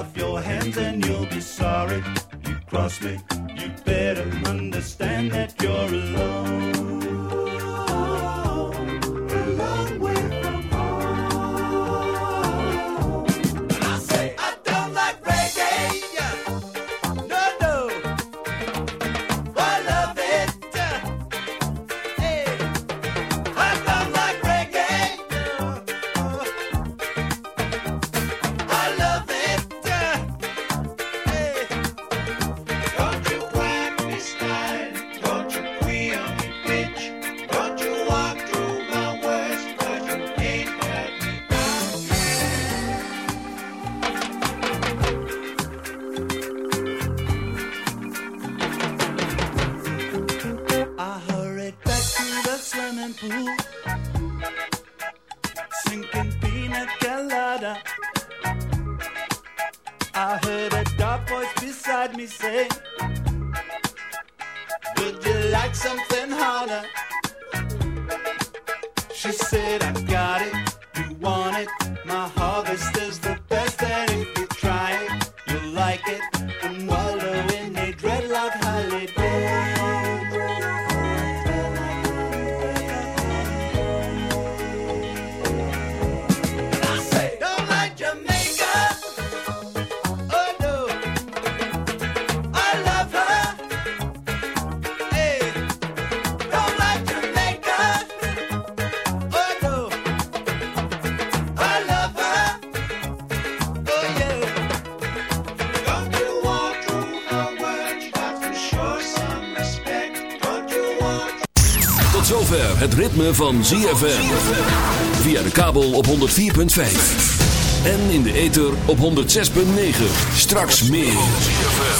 off your hands and you'll be sorry you crossed me. You better understand that you're alone. Het ritme van ZFM. Via de kabel op 104.5. En in de ether op 106.9. Straks meer.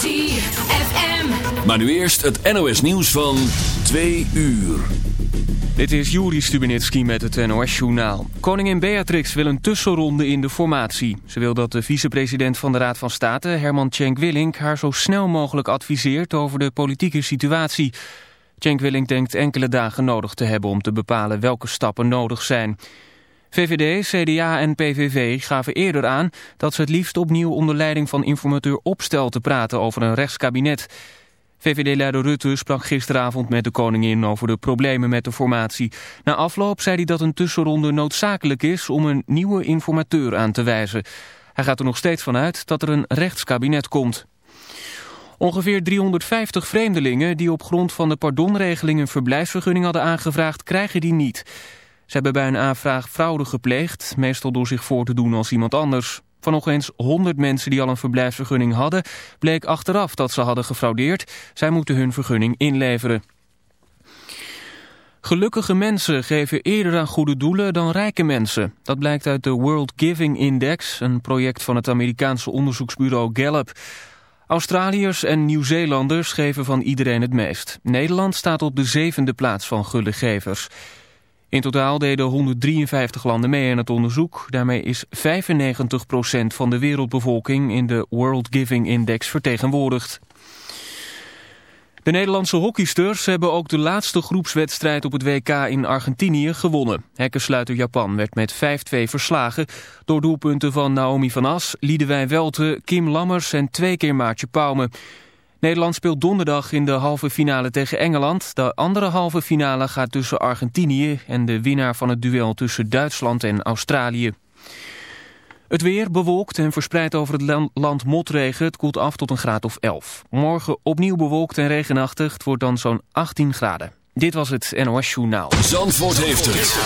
ZFM. Maar nu eerst het NOS nieuws van 2 uur. Dit is Juri Stubenitski met het NOS-journaal. Koningin Beatrix wil een tussenronde in de formatie. Ze wil dat de vicepresident van de Raad van State, Herman Tjenk-Willink... haar zo snel mogelijk adviseert over de politieke situatie... Cenk Willing denkt enkele dagen nodig te hebben om te bepalen welke stappen nodig zijn. VVD, CDA en PVV gaven eerder aan dat ze het liefst opnieuw onder leiding van informateur Opstel te praten over een rechtskabinet. VVD-leider Rutte sprak gisteravond met de koningin over de problemen met de formatie. Na afloop zei hij dat een tussenronde noodzakelijk is om een nieuwe informateur aan te wijzen. Hij gaat er nog steeds van uit dat er een rechtskabinet komt. Ongeveer 350 vreemdelingen die op grond van de pardonregeling een verblijfsvergunning hadden aangevraagd, krijgen die niet. Ze hebben bij een aanvraag fraude gepleegd, meestal door zich voor te doen als iemand anders. Van nog eens 100 mensen die al een verblijfsvergunning hadden, bleek achteraf dat ze hadden gefraudeerd. Zij moeten hun vergunning inleveren. Gelukkige mensen geven eerder aan goede doelen dan rijke mensen. Dat blijkt uit de World Giving Index, een project van het Amerikaanse onderzoeksbureau Gallup. Australiërs en Nieuw-Zeelanders geven van iedereen het meest. Nederland staat op de zevende plaats van gullegevers. In totaal deden 153 landen mee aan het onderzoek. Daarmee is 95% van de wereldbevolking in de World Giving Index vertegenwoordigd. De Nederlandse hockeysters hebben ook de laatste groepswedstrijd op het WK in Argentinië gewonnen. Hekkensluiter Japan werd met 5-2 verslagen door doelpunten van Naomi van As, Liedewijn Welte, Kim Lammers en twee keer Maartje Pauwme. Nederland speelt donderdag in de halve finale tegen Engeland. De andere halve finale gaat tussen Argentinië en de winnaar van het duel tussen Duitsland en Australië. Het weer bewolkt en verspreid over het land motregen. Het koelt af tot een graad of 11. Morgen opnieuw bewolkt en regenachtig. Het wordt dan zo'n 18 graden. Dit was het NOS Journaal. Zandvoort heeft het.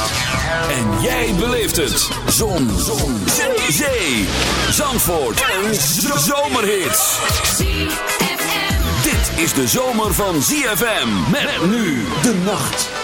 En jij beleeft het. Zon. Zon. Zee. Zandvoort. Een zomerhit. Dit is de zomer van ZFM. Met nu de nacht.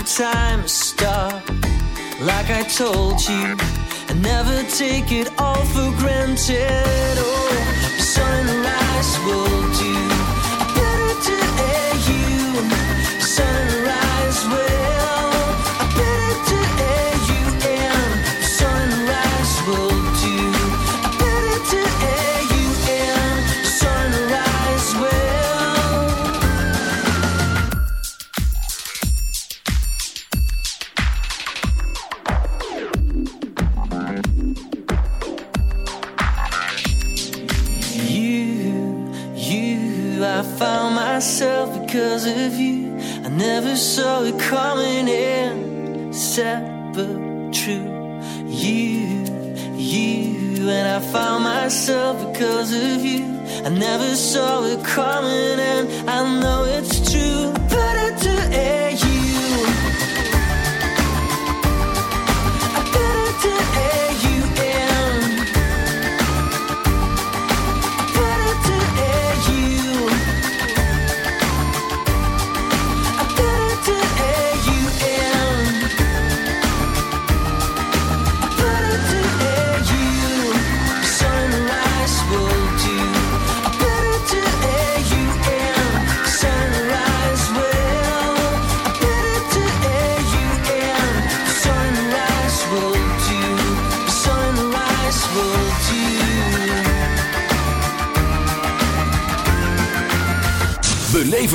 your time to stop. Like I told you, I never take it all for granted. Oh, sunrise will do better to air you. Sunrise will.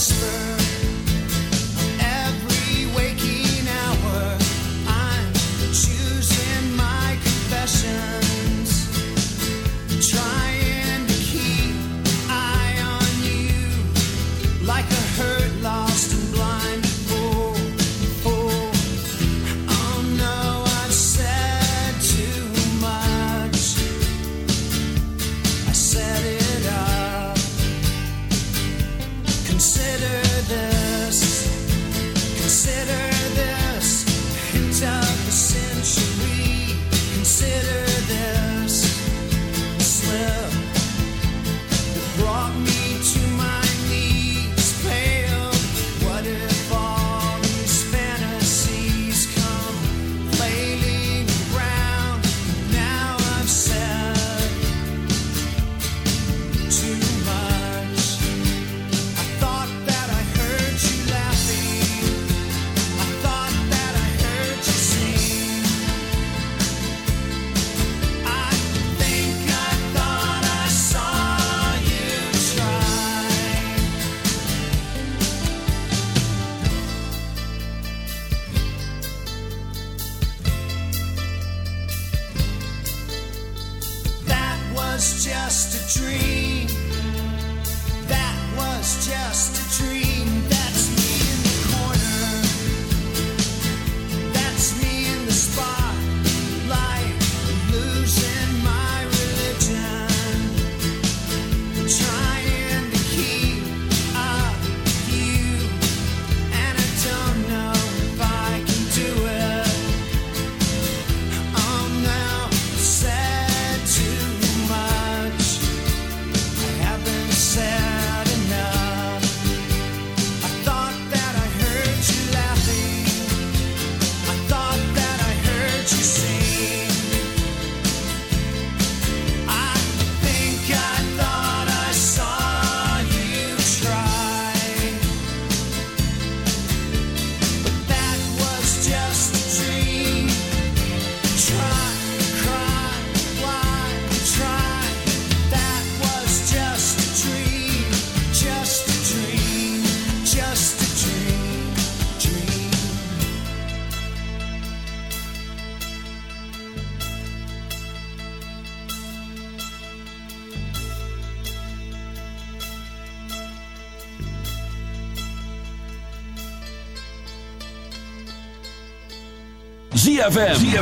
whisper.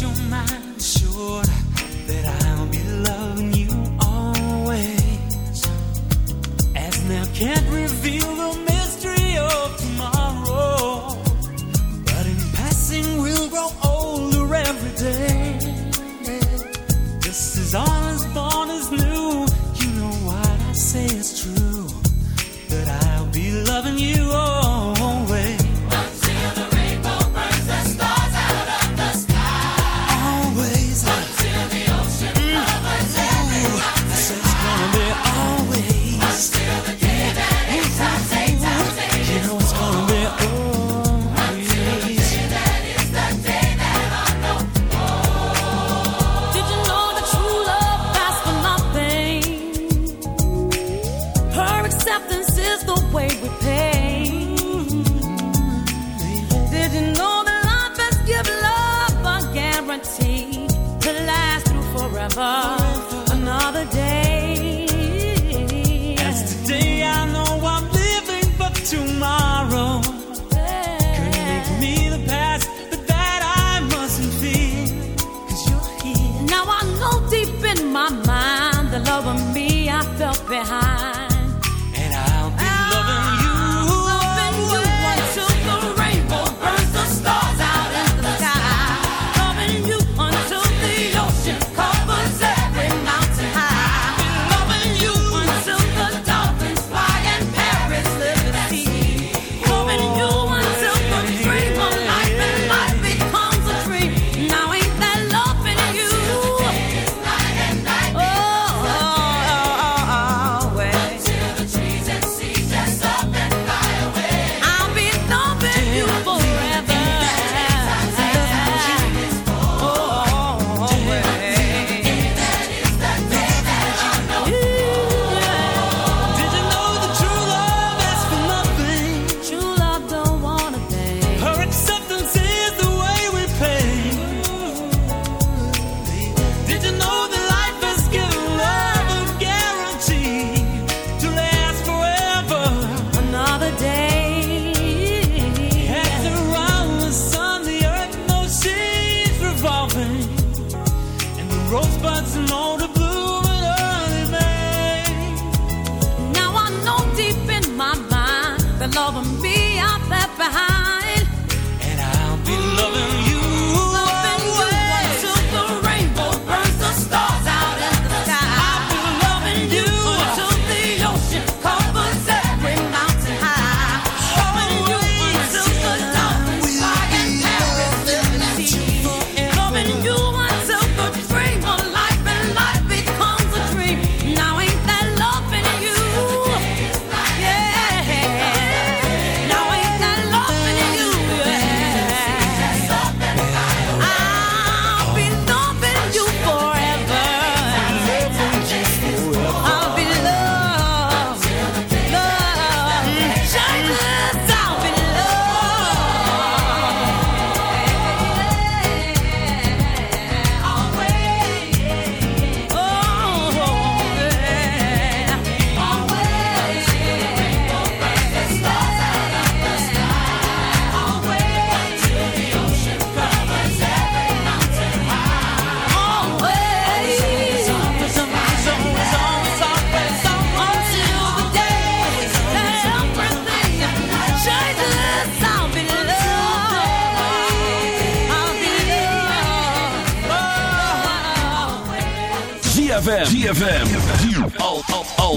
your mind.